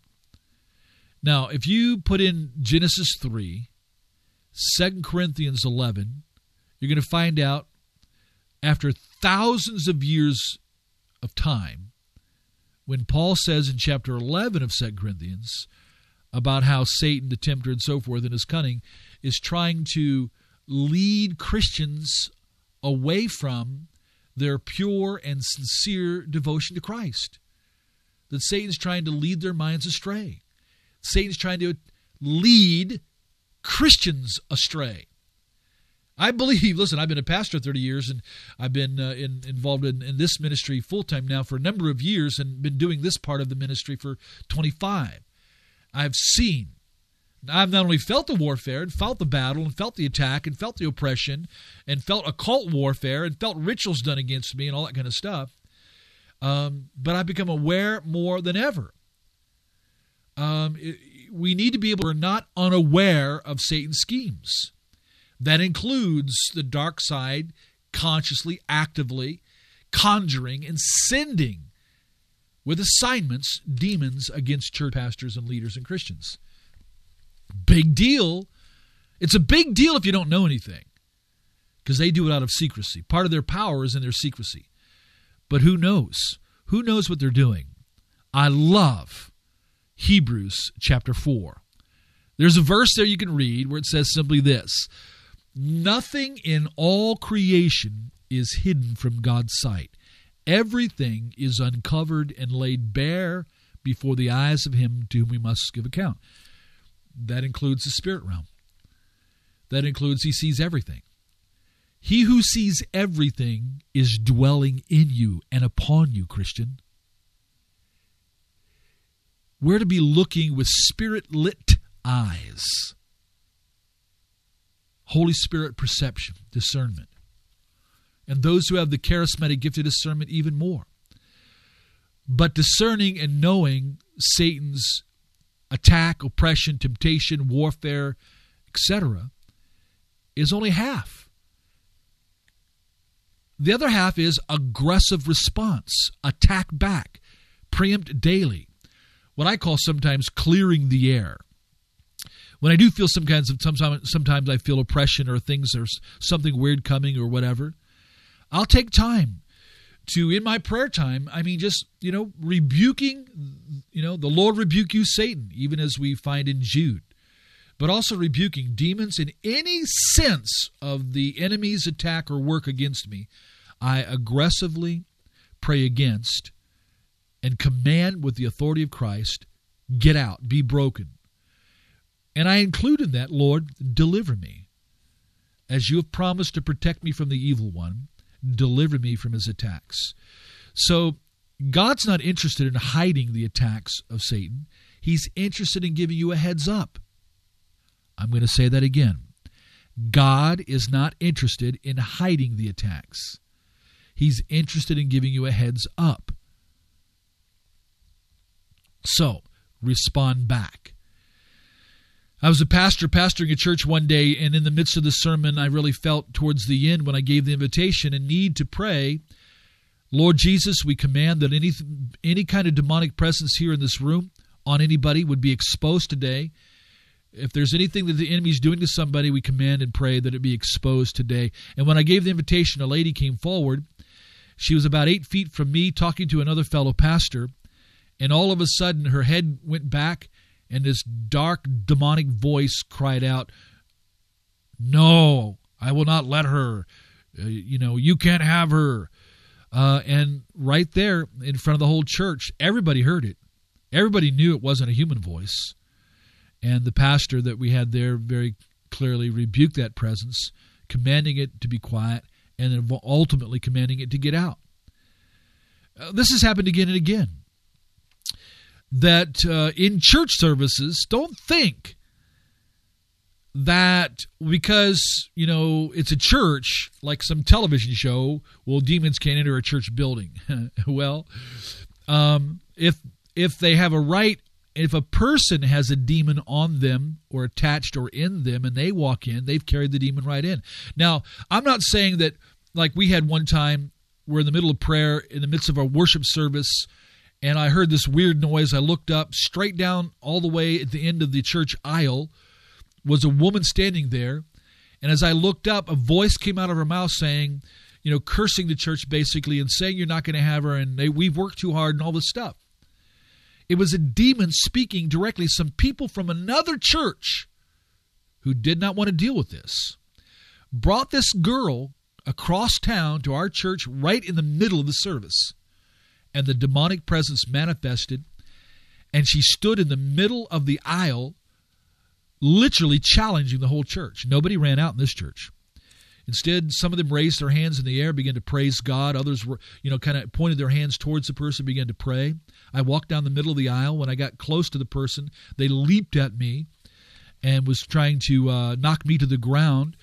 Now, if you put in Genesis 3, 2 Corinthians 11, you're going to find out after thousands of years of time, when Paul says in chapter 11 of 2 Corinthians about how Satan, the tempter, and so forth, and his cunning is trying to lead Christians away from their pure and sincere devotion to Christ. That Satan's trying to lead their minds astray. Satan's trying to lead Christians astray. I believe, listen, I've been a pastor 30 years and I've been uh, in, involved in, in this ministry full time now for a number of years and been doing this part of the ministry for 25. I've seen, I've not only felt the warfare and felt the battle and felt the attack and felt the oppression and felt occult warfare and felt rituals done against me and all that kind of stuff, um, but I've become aware more than ever. Um, we need to be able, we're not unaware of Satan's schemes. That includes the dark side consciously, actively conjuring and sending with assignments demons against church pastors and leaders and Christians. Big deal. It's a big deal if you don't know anything because they do it out of secrecy. Part of their power is in their secrecy. But who knows? Who knows what they're doing? I love Hebrews chapter 4. There's a verse there you can read where it says simply this Nothing in all creation is hidden from God's sight. Everything is uncovered and laid bare before the eyes of him to whom we must give account. That includes the spirit realm. That includes he sees everything. He who sees everything is dwelling in you and upon you, Christian. We're to be looking with spirit lit eyes Holy Spirit perception, discernment. And those who have the charismatic gift of discernment, even more. But discerning and knowing Satan's attack, oppression, temptation, warfare, etc., is only half. The other half is aggressive response, attack back, preempt daily. What I call sometimes clearing the air when I do feel some kinds of sometimes sometimes I feel oppression or things or something weird coming or whatever, I'll take time to in my prayer time. I mean, just you know, rebuking, you know, the Lord rebuke you, Satan, even as we find in Jude, but also rebuking demons in any sense of the enemy's attack or work against me. I aggressively pray against and command with the authority of Christ, get out, be broken and I include in that, Lord, deliver me. As you have promised to protect me from the evil one, deliver me from his attacks. So, God's not interested in hiding the attacks of Satan. He's interested in giving you a heads up. I'm going to say that again. God is not interested in hiding the attacks. He's interested in giving you a heads up. So, respond back. I was a pastor pastoring a church one day, and in the midst of the sermon, I really felt towards the end when I gave the invitation a need to pray. Lord Jesus, we command that any any kind of demonic presence here in this room on anybody would be exposed today. If there's anything that the enemy is doing to somebody, we command and pray that it be exposed today. And when I gave the invitation, a lady came forward. She was about eight feet from me, talking to another fellow pastor, and all of a sudden her head went back and this dark demonic voice cried out, No, I will not let her. Uh, you know, you can't have her. Uh, and right there in front of the whole church, everybody heard it. Everybody knew it wasn't a human voice. And the pastor that we had there very clearly rebuked that presence, commanding it to be quiet, and then ultimately commanding it to get out. Uh, this has happened again and again that uh, in church services don't think that because you know it's a church like some television show well demons can't enter a church building. Well um, if if they have a right if a person has a demon on them or attached or in them and they walk in they've carried the demon right in. Now i'm not saying that like we had one time we're in the middle of prayer in the midst of our worship service and I heard this weird noise. I looked up straight down all the way at the end of the church aisle was a woman standing there. And as I looked up, a voice came out of her mouth saying, you know, cursing the church basically and saying you're not going to have her and they, we've worked too hard and all this stuff. It was a demon speaking directly. Some people from another church who did not want to deal with this brought this girl across town to our church right in the middle of the service and the demonic presence manifested. and she stood in the middle of the aisle, literally challenging the whole church. Nobody ran out in this church. Instead, some of them raised their hands in the air, began to praise God. Others were, you know, kind of pointed their hands towards the person, began to pray. I walked down the middle of the aisle. When I got close to the person, they leaped at me and was trying to uh, knock me to the ground.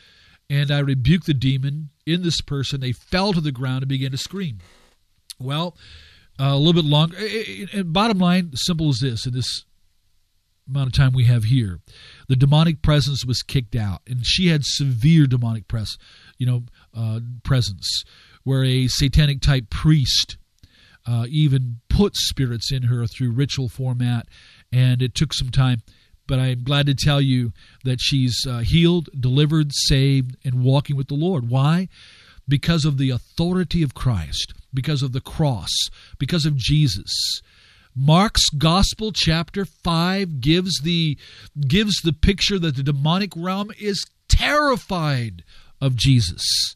And I rebuked the demon in this person. They fell to the ground and began to scream. Well, uh, a little bit longer. Bottom line, simple as this: in this amount of time we have here, the demonic presence was kicked out, and she had severe demonic press, you know, uh, presence, where a satanic type priest uh, even put spirits in her through ritual format, and it took some time. But I'm glad to tell you that she's uh, healed, delivered, saved, and walking with the Lord. Why? Because of the authority of Christ, because of the cross, because of Jesus. Mark's Gospel chapter 5 gives the gives the picture that the demonic realm is terrified of Jesus.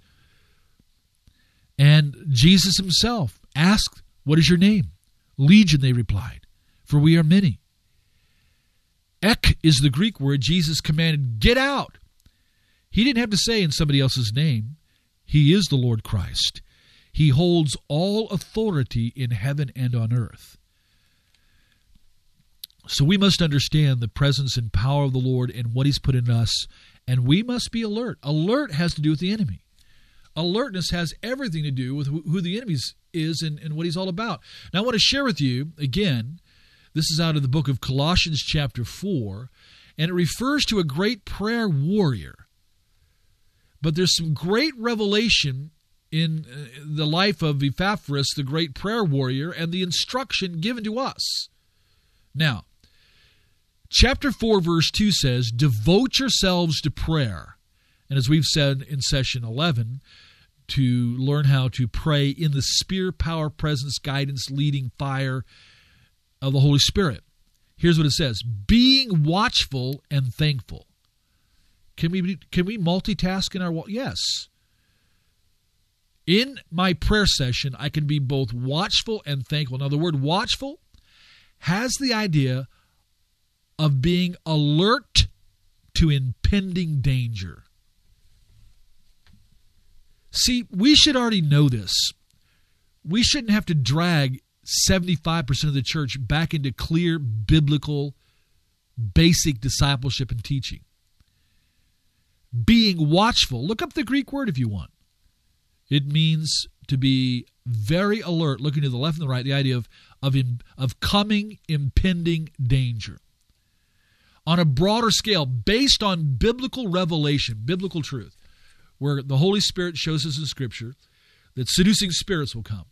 And Jesus himself asked, "What is your name?" Legion they replied, "For we are many." Ek is the Greek word Jesus commanded, "Get out." He didn't have to say in somebody else's name. He is the Lord Christ. He holds all authority in heaven and on earth. So we must understand the presence and power of the Lord and what He's put in us, and we must be alert. Alert has to do with the enemy. Alertness has everything to do with who the enemy is and, and what he's all about. Now, I want to share with you, again, this is out of the book of Colossians, chapter 4, and it refers to a great prayer warrior. But there's some great revelation in uh, the life of Epaphras, the great prayer warrior, and the instruction given to us. Now, Chapter 4, verse 2 says, Devote yourselves to prayer. And as we've said in session 11, to learn how to pray in the spirit, power, presence, guidance, leading fire of the Holy Spirit. Here's what it says being watchful and thankful. Can we can we multitask in our yes. In my prayer session, I can be both watchful and thankful. Now the word watchful has the idea of being alert to impending danger. See, we should already know this. We shouldn't have to drag 75% of the church back into clear biblical, basic discipleship and teaching. Being watchful, look up the Greek word if you want. It means to be very alert, looking to the left and the right, the idea of, of, in, of coming impending danger on a broader scale based on biblical revelation, biblical truth, where the Holy Spirit shows us in Scripture that seducing spirits will come,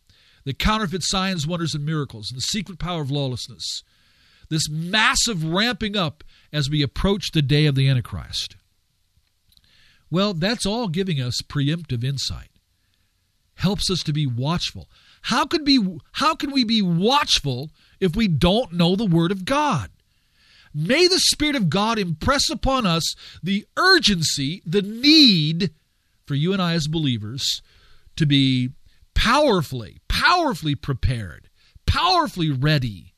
the counterfeit signs, wonders, and miracles, and the secret power of lawlessness. This massive ramping up as we approach the day of the Antichrist. Well, that's all giving us preemptive insight. Helps us to be watchful. How could be how can we be watchful if we don't know the word of God? May the Spirit of God impress upon us the urgency, the need for you and I as believers to be powerfully, powerfully prepared, powerfully ready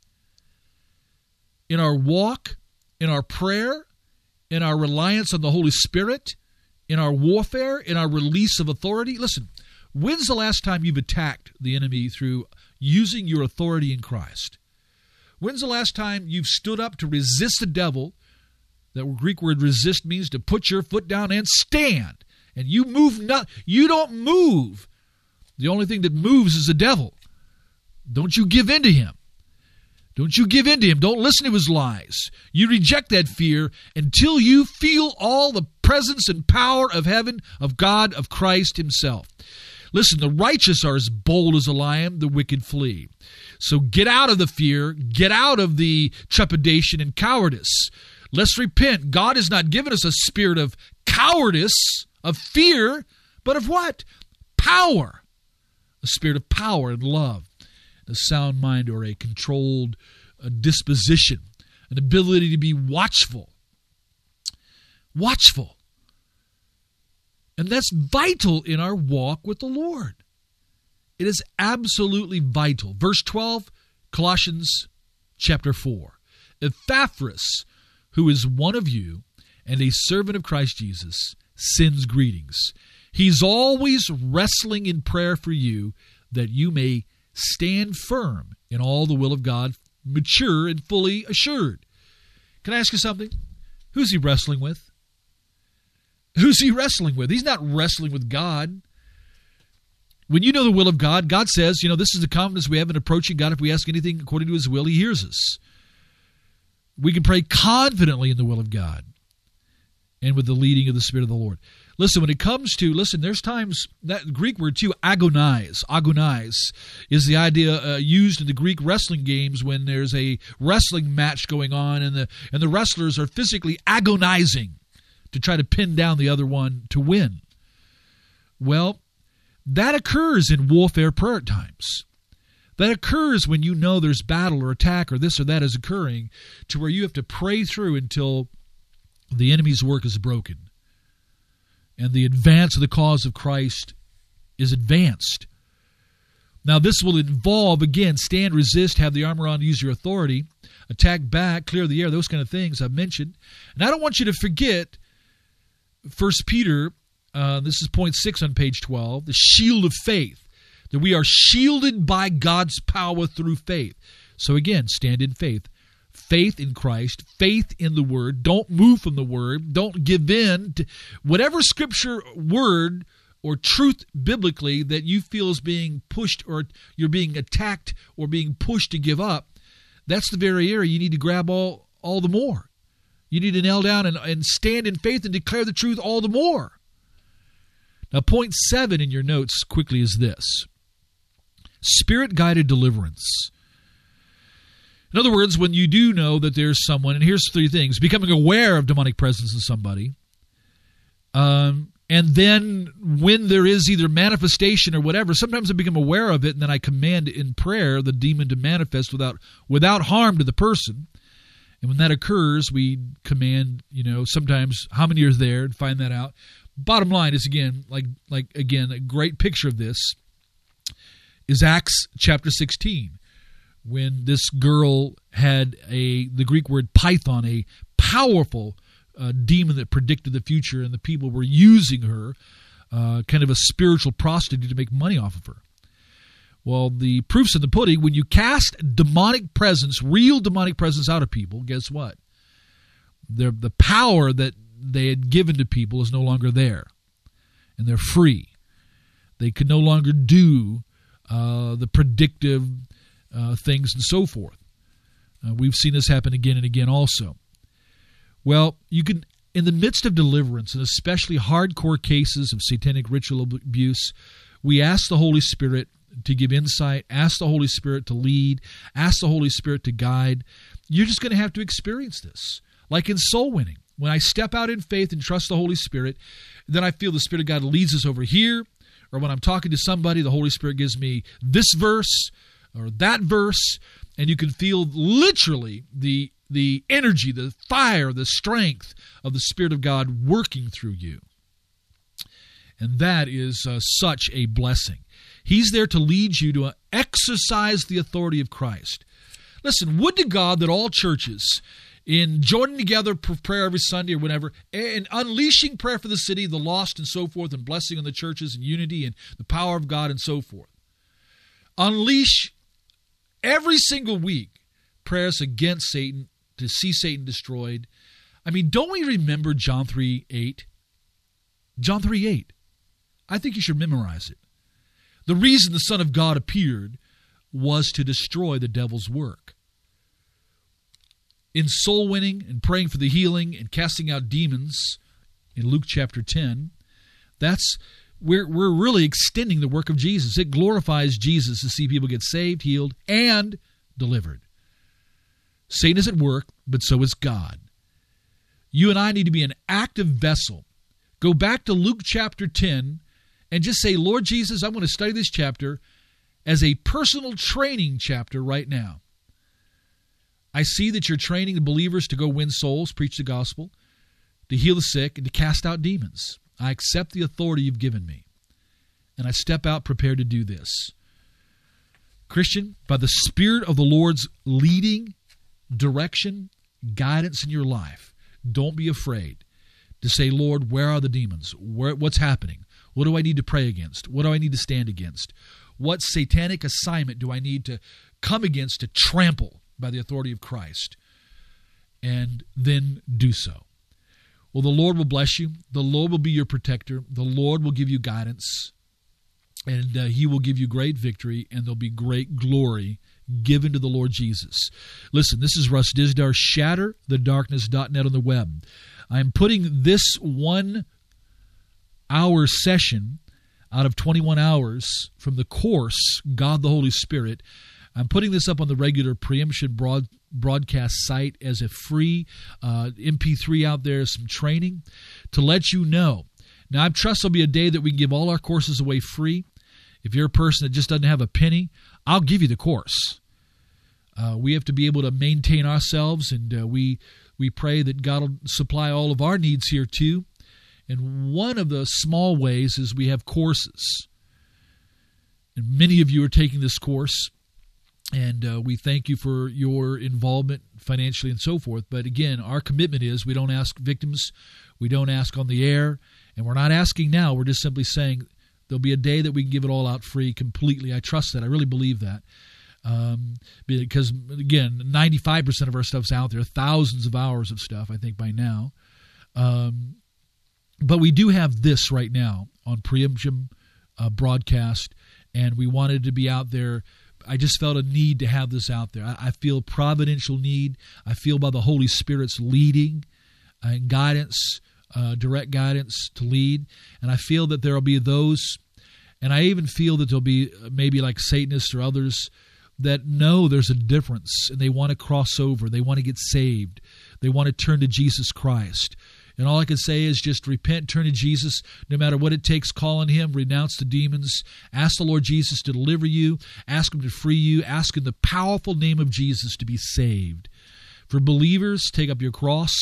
in our walk, in our prayer, in our reliance on the Holy Spirit, in our warfare, in our release of authority. Listen, when's the last time you've attacked the enemy through using your authority in Christ? When's the last time you've stood up to resist the devil? That Greek word resist means to put your foot down and stand. And you move not you don't move. The only thing that moves is the devil. Don't you give in to him. Don't you give in to him. Don't listen to his lies. You reject that fear until you feel all the presence and power of heaven, of God, of Christ himself. Listen, the righteous are as bold as a lion, the wicked flee. So get out of the fear, get out of the trepidation and cowardice. Let's repent. God has not given us a spirit of cowardice, of fear, but of what? Power. A spirit of power and love, a sound mind or a controlled uh, disposition, an ability to be watchful. Watchful. And that's vital in our walk with the Lord. It is absolutely vital. Verse 12, Colossians chapter 4. Epaphras, who is one of you and a servant of Christ Jesus, sends greetings. He's always wrestling in prayer for you that you may stand firm in all the will of God, mature and fully assured. Can I ask you something? Who's he wrestling with? Who's he wrestling with? He's not wrestling with God. When you know the will of God, God says, you know, this is the confidence we have in approaching God. If we ask anything according to his will, he hears us. We can pray confidently in the will of God and with the leading of the Spirit of the Lord. Listen, when it comes to, listen, there's times that Greek word too, agonize, agonize, is the idea uh, used in the Greek wrestling games when there's a wrestling match going on and the, and the wrestlers are physically agonizing to try to pin down the other one to win. Well, that occurs in warfare prayer times. That occurs when you know there's battle or attack or this or that is occurring to where you have to pray through until the enemy's work is broken and the advance of the cause of Christ is advanced. Now, this will involve, again, stand, resist, have the armor on, use your authority, attack back, clear the air, those kind of things I've mentioned. And I don't want you to forget First Peter, uh, this is point six on page 12, the shield of faith, that we are shielded by God's power through faith. So, again, stand in faith faith in Christ, faith in the Word. Don't move from the Word. Don't give in to whatever Scripture word or truth biblically that you feel is being pushed or you're being attacked or being pushed to give up. That's the very area you need to grab all, all the more. You need to nail down and, and stand in faith and declare the truth all the more. Now, point seven in your notes quickly is this spirit guided deliverance. In other words, when you do know that there's someone, and here's three things becoming aware of demonic presence in somebody, um, and then when there is either manifestation or whatever, sometimes I become aware of it, and then I command in prayer the demon to manifest without without harm to the person. And when that occurs, we command, you know, sometimes how many are there and find that out. Bottom line is again, like like again, a great picture of this is Acts chapter 16 when this girl had a the Greek word python, a powerful uh, demon that predicted the future, and the people were using her, uh, kind of a spiritual prostitute, to make money off of her. Well, the proof's in the pudding. When you cast demonic presence, real demonic presence out of people, guess what? The, the power that they had given to people is no longer there. And they're free. They can no longer do uh, the predictive uh, things and so forth. Uh, we've seen this happen again and again also. Well, you can, in the midst of deliverance, and especially hardcore cases of satanic ritual abuse, we ask the Holy Spirit to give insight, ask the Holy Spirit to lead, ask the Holy Spirit to guide. You're just going to have to experience this. Like in soul winning, when I step out in faith and trust the Holy Spirit, then I feel the Spirit of God leads us over here. Or when I'm talking to somebody, the Holy Spirit gives me this verse or that verse, and you can feel literally the the energy, the fire, the strength of the Spirit of God working through you. And that is uh, such a blessing. He's there to lead you to exercise the authority of Christ. Listen, would to God that all churches, in joining together for prayer every Sunday or whenever, and unleashing prayer for the city, the lost, and so forth, and blessing on the churches and unity and the power of God and so forth, unleash every single week prayers against Satan to see Satan destroyed. I mean, don't we remember John 3 8? John 3 8. I think you should memorize it. The reason the Son of God appeared was to destroy the devil's work. In soul winning and praying for the healing and casting out demons in Luke chapter 10, that's we're, we're really extending the work of Jesus. It glorifies Jesus to see people get saved, healed, and delivered. Satan is at work, but so is God. You and I need to be an active vessel. Go back to Luke chapter 10 and just say, Lord Jesus, I want to study this chapter as a personal training chapter right now. I see that you're training the believers to go win souls, preach the gospel, to heal the sick, and to cast out demons. I accept the authority you've given me, and I step out prepared to do this. Christian, by the Spirit of the Lord's leading direction, guidance in your life, don't be afraid to say, Lord, where are the demons? Where, what's happening? What do I need to pray against? What do I need to stand against? What satanic assignment do I need to come against to trample by the authority of Christ? And then do so. Well, the Lord will bless you. The Lord will be your protector. The Lord will give you guidance. And uh, He will give you great victory, and there'll be great glory given to the Lord Jesus. Listen, this is Russ Dizdar, shatterthedarkness.net on the web. I'm putting this one hour session out of 21 hours from the course, God the Holy Spirit. I'm putting this up on the regular preemption broad, broadcast site as a free uh, MP3 out there, some training to let you know. Now, I trust there'll be a day that we can give all our courses away free. If you're a person that just doesn't have a penny, I'll give you the course. Uh, we have to be able to maintain ourselves, and uh, we we pray that God will supply all of our needs here too. And one of the small ways is we have courses. And many of you are taking this course, and uh, we thank you for your involvement financially and so forth. But again, our commitment is we don't ask victims, we don't ask on the air, and we're not asking now. We're just simply saying there'll be a day that we can give it all out free completely. I trust that. I really believe that. Um, because again, 95% of our stuff's out there, thousands of hours of stuff, I think, by now. Um, but we do have this right now on preemption uh, broadcast, and we wanted to be out there. I just felt a need to have this out there. I, I feel providential need. I feel by the Holy Spirit's leading and guidance, uh, direct guidance to lead. And I feel that there will be those, and I even feel that there'll be uh, maybe like Satanists or others that know there's a difference and they want to cross over. They want to get saved. They want to turn to Jesus Christ. And all I can say is just repent, turn to Jesus, no matter what it takes, call on Him, renounce the demons, ask the Lord Jesus to deliver you, ask Him to free you, ask in the powerful name of Jesus to be saved. For believers, take up your cross.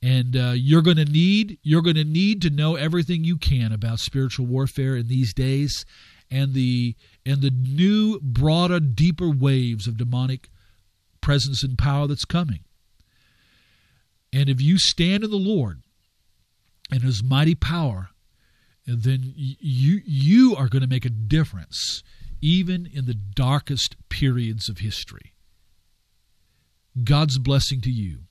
And uh, you're going to need you're going to need to know everything you can about spiritual warfare in these days, and the and the new, broader, deeper waves of demonic presence and power that's coming. And if you stand in the Lord and His mighty power, then you you are going to make a difference even in the darkest periods of history. God's blessing to you.